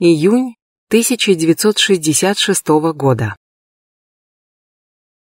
Июнь 1966 года.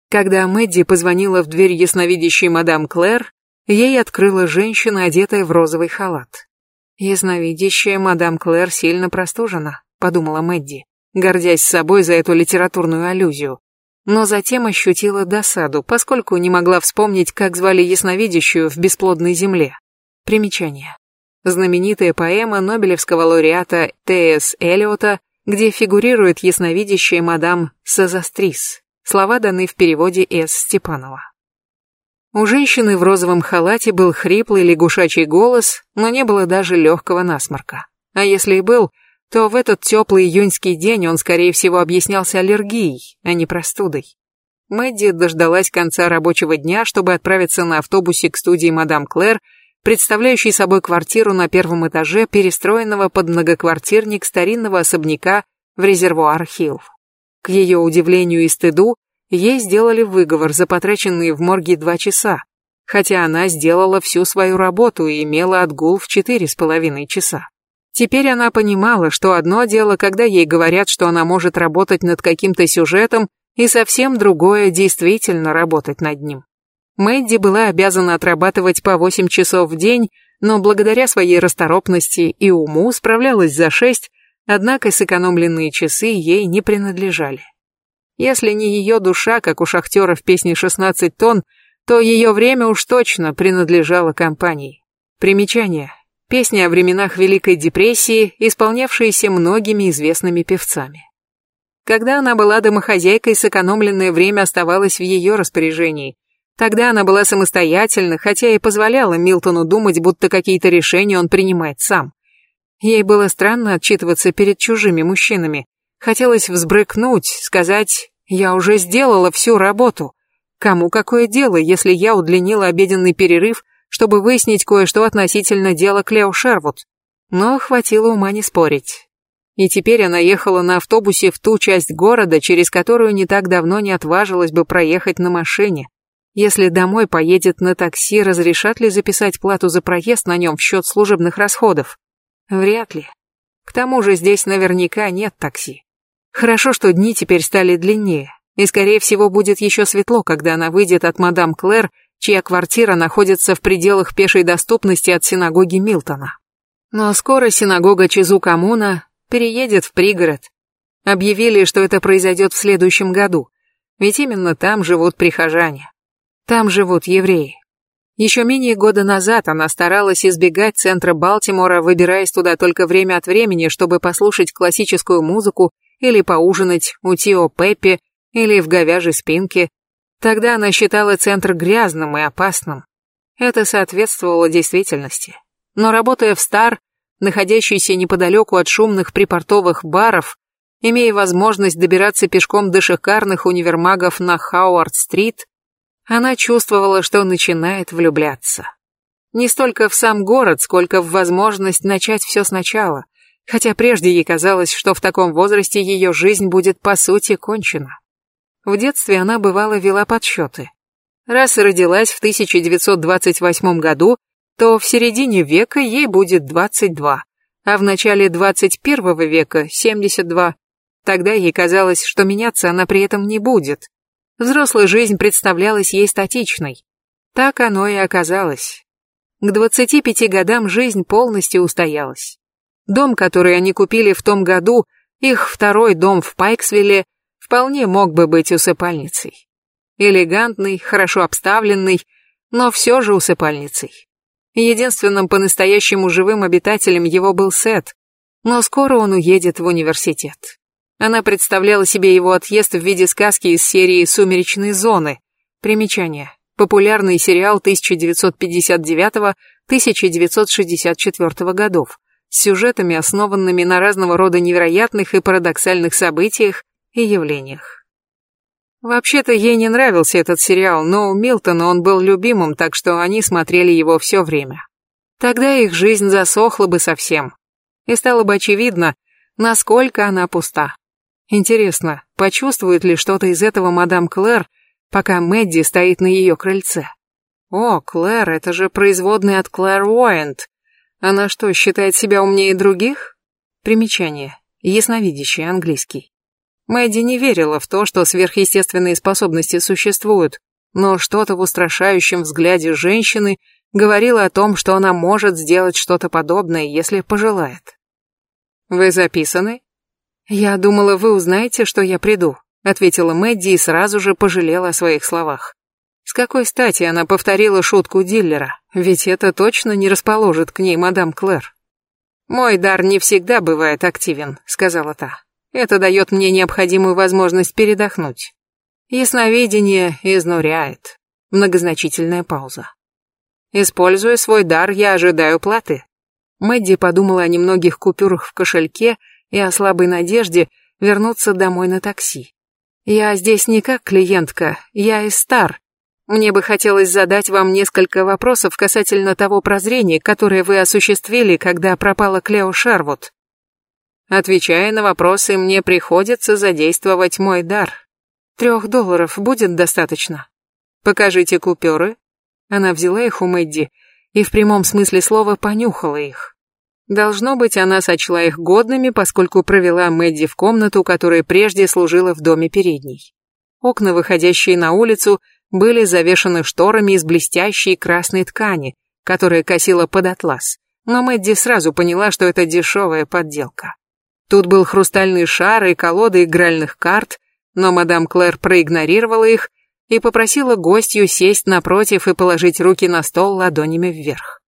Когда Мэдди позвонила в дверь ясновидящей мадам Клэр, ей открыла женщина, одетая в розовый халат. «Ясновидящая мадам Клэр сильно простужена», — подумала Мэдди, гордясь собой за эту литературную аллюзию. Но затем ощутила досаду, поскольку не могла вспомнить, как звали ясновидящую в бесплодной земле. Примечание. Знаменитая поэма Нобелевского лауреата Т.С. Эллиота, где фигурирует ясновидящая мадам Сазастрис. Слова даны в переводе С. Степанова. У женщины в розовом халате был хриплый лягушачий голос, но не было даже легкого насморка. А если и был, то в этот теплый июньский день он, скорее всего, объяснялся аллергией, а не простудой. Мэдди дождалась конца рабочего дня, чтобы отправиться на автобусе к студии мадам Клэр, представляющей собой квартиру на первом этаже перестроенного под многоквартирник старинного особняка в резервуар-хилл. К ее удивлению и стыду, Ей сделали выговор за потраченные в морге два часа, хотя она сделала всю свою работу и имела отгул в четыре с половиной часа. Теперь она понимала, что одно дело, когда ей говорят, что она может работать над каким-то сюжетом, и совсем другое действительно работать над ним. Мэдди была обязана отрабатывать по 8 часов в день, но благодаря своей расторопности и уму справлялась за 6, однако сэкономленные часы ей не принадлежали. Если не ее душа, как у шахтера в песне «16 тонн», то ее время уж точно принадлежало компании. Примечание. Песня о временах Великой депрессии, исполнявшаяся многими известными певцами. Когда она была домохозяйкой, сэкономленное время оставалось в ее распоряжении. Тогда она была самостоятельна, хотя и позволяла Милтону думать, будто какие-то решения он принимает сам. Ей было странно отчитываться перед чужими мужчинами. Хотелось взбрыкнуть, сказать я уже сделала всю работу. Кому какое дело, если я удлинила обеденный перерыв, чтобы выяснить кое-что относительно дела Клео Шервуд? Но хватило ума не спорить. И теперь она ехала на автобусе в ту часть города, через которую не так давно не отважилась бы проехать на машине. Если домой поедет на такси, разрешат ли записать плату за проезд на нем в счет служебных расходов? Вряд ли. К тому же здесь наверняка нет такси. Хорошо, что дни теперь стали длиннее, и скорее всего будет еще светло, когда она выйдет от мадам Клэр, чья квартира находится в пределах пешей доступности от синагоги Милтона. Но скоро синагога Чизу-Камуна переедет в пригород. Объявили, что это произойдет в следующем году, ведь именно там живут прихожане. Там живут евреи. Еще менее года назад она старалась избегать центра Балтимора, выбираясь туда только время от времени, чтобы послушать классическую музыку или поужинать у Тио Пеппи, или в говяжьей спинке. Тогда она считала центр грязным и опасным. Это соответствовало действительности. Но работая в Стар, находящийся неподалеку от шумных припортовых баров, имея возможность добираться пешком до шикарных универмагов на Хауард-стрит, она чувствовала, что начинает влюбляться. Не столько в сам город, сколько в возможность начать все сначала, хотя прежде ей казалось, что в таком возрасте ее жизнь будет по сути кончена. В детстве она бывало вела подсчеты. Раз родилась в 1928 году, то в середине века ей будет 22, а в начале 21 века 72. Тогда ей казалось, что меняться она при этом не будет. Взрослая жизнь представлялась ей статичной. Так оно и оказалось. К 25 годам жизнь полностью устоялась. Дом, который они купили в том году, их второй дом в Пайксвилле, вполне мог бы быть усыпальницей. Элегантный, хорошо обставленный, но все же усыпальницей. Единственным по-настоящему живым обитателем его был Сет, но скоро он уедет в университет. Она представляла себе его отъезд в виде сказки из серии «Сумеречные зоны». Примечание. Популярный сериал 1959-1964 годов с сюжетами, основанными на разного рода невероятных и парадоксальных событиях и явлениях. Вообще-то ей не нравился этот сериал, но у Милтона он был любимым, так что они смотрели его все время. Тогда их жизнь засохла бы совсем. И стало бы очевидно, насколько она пуста. Интересно, почувствует ли что-то из этого мадам Клэр, пока Мэдди стоит на ее крыльце? О, Клэр, это же производный от Клэр Уайент, она что, считает себя умнее других? Примечание. ясновидящий английский. Мэдди не верила в то, что сверхъестественные способности существуют, но что-то в устрашающем взгляде женщины говорило о том, что она может сделать что-то подобное, если пожелает. «Вы записаны?» «Я думала, вы узнаете, что я приду», — ответила Мэдди и сразу же пожалела о своих словах. С какой стати она повторила шутку диллера, ведь это точно не расположит к ней мадам Клэр. «Мой дар не всегда бывает активен», — сказала та. «Это дает мне необходимую возможность передохнуть. Ясновидение изнуряет». Многозначительная пауза. «Используя свой дар, я ожидаю платы». Мэдди подумала о немногих купюрах в кошельке и о слабой надежде вернуться домой на такси. «Я здесь не как клиентка, я из Стар, мне бы хотелось задать вам несколько вопросов касательно того прозрения, которое вы осуществили, когда пропала Клео Шарвуд. Отвечая на вопросы, мне приходится задействовать мой дар. Трех долларов будет достаточно. Покажите купюры. Она взяла их у Мэдди и в прямом смысле слова понюхала их. Должно быть, она сочла их годными, поскольку провела Мэдди в комнату, которая прежде служила в доме передней. Окна, выходящие на улицу, были завешаны шторами из блестящей красной ткани, которая косила под атлас, но Мэдди сразу поняла, что это дешевая подделка. Тут был хрустальный шар и колода игральных карт, но мадам Клэр проигнорировала их и попросила гостью сесть напротив и положить руки на стол ладонями вверх.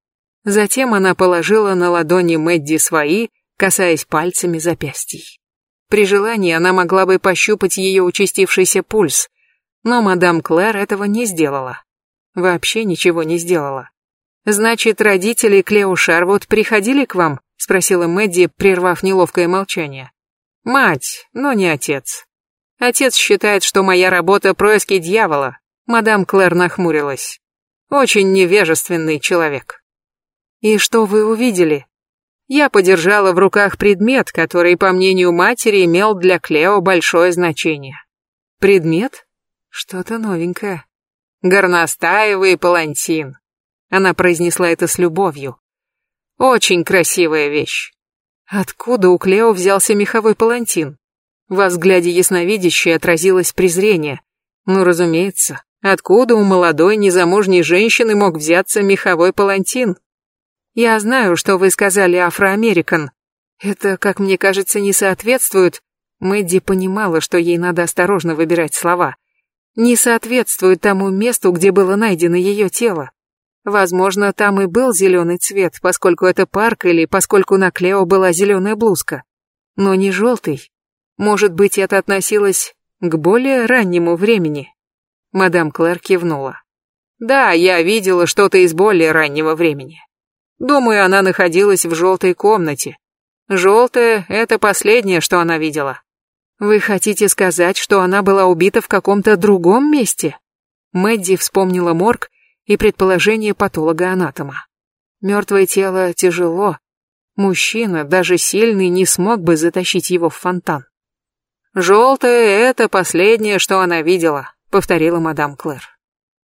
Затем она положила на ладони Мэдди свои, касаясь пальцами запястий. При желании она могла бы пощупать ее участившийся пульс, но мадам Клэр этого не сделала. Вообще ничего не сделала. «Значит, родители Клео Шарвуд приходили к вам?» — спросила Мэдди, прервав неловкое молчание. «Мать, но не отец. Отец считает, что моя работа — происки дьявола». Мадам Клэр нахмурилась. «Очень невежественный человек». «И что вы увидели?» Я подержала в руках предмет, который, по мнению матери, имел для Клео большое значение. «Предмет?» Что-то новенькое. Горностаевый палантин. Она произнесла это с любовью. Очень красивая вещь. Откуда у Клео взялся меховой палантин? Во взгляде ясновидящей отразилось презрение. Ну, разумеется, откуда у молодой незамужней женщины мог взяться меховой палантин? Я знаю, что вы сказали афроамерикан. Это, как мне кажется, не соответствует. Мэдди понимала, что ей надо осторожно выбирать слова не соответствует тому месту, где было найдено ее тело. Возможно, там и был зеленый цвет, поскольку это парк или поскольку на Клео была зеленая блузка. Но не желтый. Может быть, это относилось к более раннему времени. Мадам Клэр кивнула. Да, я видела что-то из более раннего времени. Думаю, она находилась в желтой комнате. Желтое — это последнее, что она видела. Вы хотите сказать, что она была убита в каком-то другом месте? Мэдди вспомнила морг и предположение патолога-анатома. Мертвое тело тяжело. Мужчина, даже сильный, не смог бы затащить его в фонтан. «Желтое — это последнее, что она видела», — повторила мадам Клэр.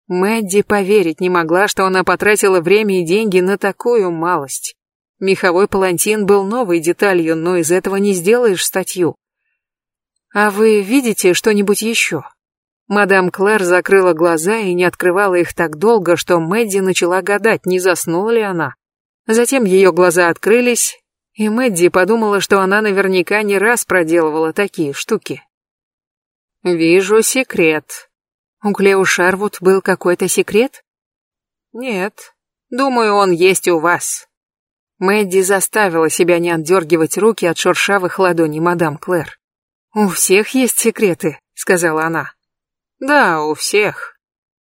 Мэдди поверить не могла, что она потратила время и деньги на такую малость. Меховой палантин был новой деталью, но из этого не сделаешь статью. «А вы видите что-нибудь еще?» Мадам Клэр закрыла глаза и не открывала их так долго, что Мэдди начала гадать, не заснула ли она. Затем ее глаза открылись, и Мэдди подумала, что она наверняка не раз проделывала такие штуки. «Вижу секрет». У Клео Шарвуд был какой-то секрет? «Нет. Думаю, он есть у вас». Мэдди заставила себя не отдергивать руки от шершавых ладоней мадам Клэр. «У всех есть секреты», — сказала она. «Да, у всех.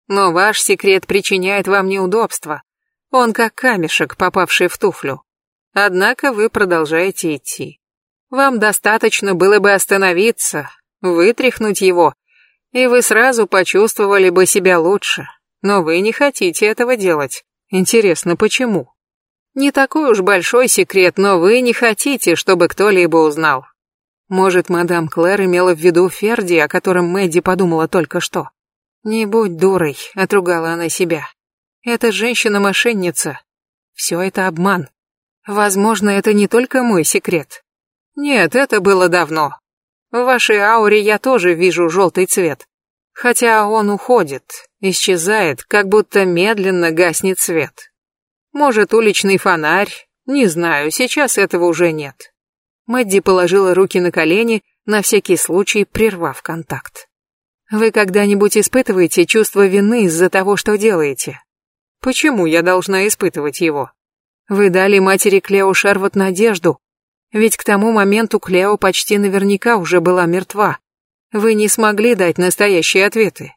Но ваш секрет причиняет вам неудобства. Он как камешек, попавший в туфлю. Однако вы продолжаете идти. Вам достаточно было бы остановиться, вытряхнуть его, и вы сразу почувствовали бы себя лучше. Но вы не хотите этого делать. Интересно, почему? Не такой уж большой секрет, но вы не хотите, чтобы кто-либо узнал. Может, мадам Клэр имела в виду Ферди, о котором Мэдди подумала только что. «Не будь дурой», — отругала она себя. «Эта женщина-мошенница. Все это обман. Возможно, это не только мой секрет. Нет, это было давно. В вашей ауре я тоже вижу желтый цвет. Хотя он уходит, исчезает, как будто медленно гаснет свет. Может, уличный фонарь, не знаю, сейчас этого уже нет. Мэдди положила руки на колени, на всякий случай прервав контакт. Вы когда-нибудь испытываете чувство вины из-за того, что делаете? Почему я должна испытывать его? Вы дали матери Клео Шервот надежду, ведь к тому моменту Клео почти наверняка уже была мертва. Вы не смогли дать настоящие ответы.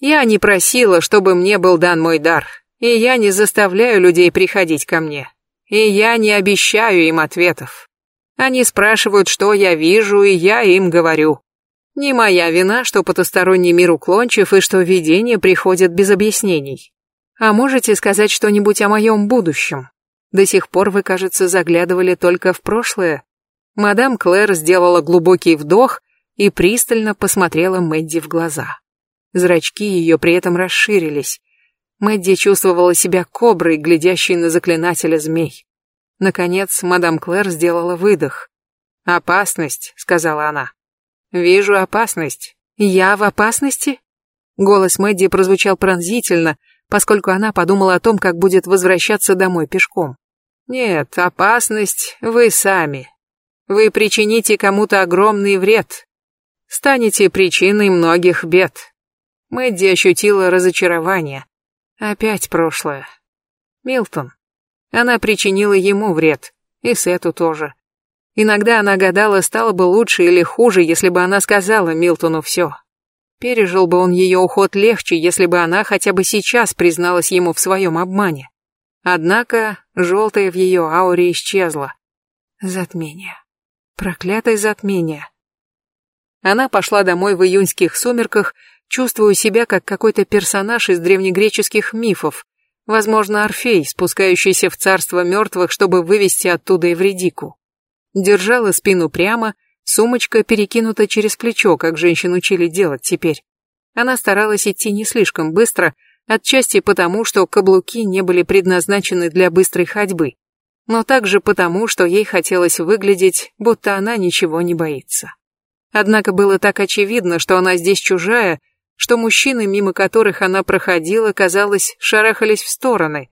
Я не просила, чтобы мне был дан мой дар, и я не заставляю людей приходить ко мне, и я не обещаю им ответов. Они спрашивают, что я вижу, и я им говорю. Не моя вина, что потусторонний мир уклончив и что видения приходят без объяснений. А можете сказать что-нибудь о моем будущем? До сих пор вы, кажется, заглядывали только в прошлое. Мадам Клэр сделала глубокий вдох и пристально посмотрела Мэдди в глаза. Зрачки ее при этом расширились. Мэдди чувствовала себя коброй, глядящей на заклинателя змей. Наконец, мадам Клэр сделала выдох. «Опасность», — сказала она. «Вижу опасность». «Я в опасности?» Голос Мэдди прозвучал пронзительно, поскольку она подумала о том, как будет возвращаться домой пешком. «Нет, опасность вы сами. Вы причините кому-то огромный вред. Станете причиной многих бед». Мэдди ощутила разочарование. Опять прошлое. Милтон. Она причинила ему вред, и Сету тоже. Иногда она гадала, стало бы лучше или хуже, если бы она сказала Милтону все. Пережил бы он ее уход легче, если бы она хотя бы сейчас призналась ему в своем обмане. Однако желтое в ее ауре исчезло. Затмение. Проклятое затмение. Она пошла домой в июньских сумерках, чувствуя себя как какой-то персонаж из древнегреческих мифов, Возможно, Орфей, спускающийся в царство мертвых, чтобы вывести оттуда Эвредику. Держала спину прямо, сумочка перекинута через плечо, как женщин учили делать теперь. Она старалась идти не слишком быстро, отчасти потому, что каблуки не были предназначены для быстрой ходьбы, но также потому, что ей хотелось выглядеть, будто она ничего не боится. Однако было так очевидно, что она здесь чужая, что мужчины, мимо которых она проходила, казалось, шарахались в стороны.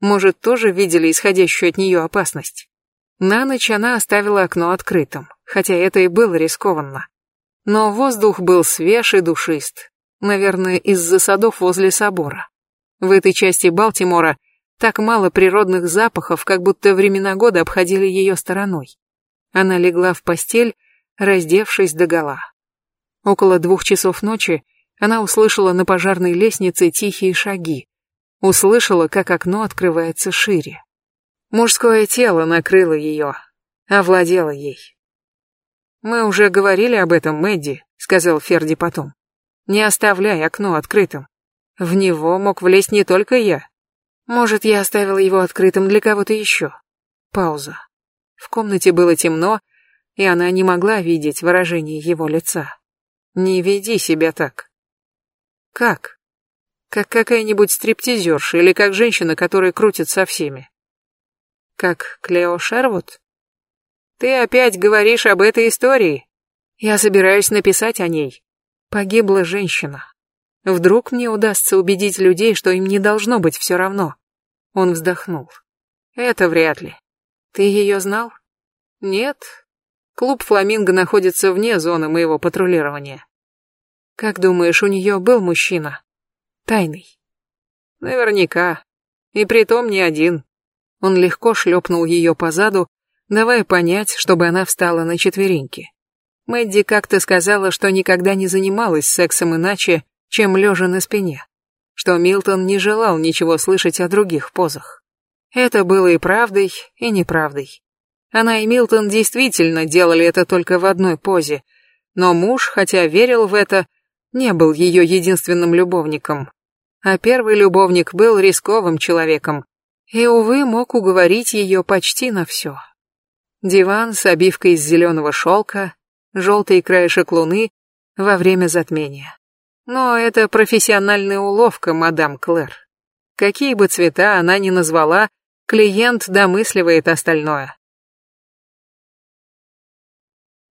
Может, тоже видели исходящую от нее опасность. На ночь она оставила окно открытым, хотя это и было рискованно. Но воздух был свеж и душист, наверное, из-за садов возле собора. В этой части Балтимора так мало природных запахов, как будто времена года обходили ее стороной. Она легла в постель, раздевшись догола. Около двух часов ночи она услышала на пожарной лестнице тихие шаги. Услышала, как окно открывается шире. Мужское тело накрыло ее, овладело ей. «Мы уже говорили об этом, Мэдди», — сказал Ферди потом. «Не оставляй окно открытым. В него мог влезть не только я. Может, я оставила его открытым для кого-то еще». Пауза. В комнате было темно, и она не могла видеть выражение его лица. «Не веди себя так. Как? Как какая-нибудь стриптизерша или как женщина, которая крутит со всеми? Как Клео Шервуд? Ты опять говоришь об этой истории. Я собираюсь написать о ней. Погибла женщина. Вдруг мне удастся убедить людей, что им не должно быть все равно. Он вздохнул. Это вряд ли. Ты ее знал? Нет. Клуб «Фламинго» находится вне зоны моего патрулирования. Как думаешь, у нее был мужчина? Тайный. Наверняка. И притом не один. Он легко шлепнул ее по заду, давая понять, чтобы она встала на четвереньки. Мэдди как-то сказала, что никогда не занималась сексом иначе, чем лежа на спине, что Милтон не желал ничего слышать о других позах. Это было и правдой, и неправдой. Она и Милтон действительно делали это только в одной позе, но муж, хотя верил в это, не был ее единственным любовником. А первый любовник был рисковым человеком и, увы, мог уговорить ее почти на все. Диван с обивкой из зеленого шелка, желтый краешек луны во время затмения. Но это профессиональная уловка, мадам Клэр. Какие бы цвета она ни назвала, клиент домысливает остальное.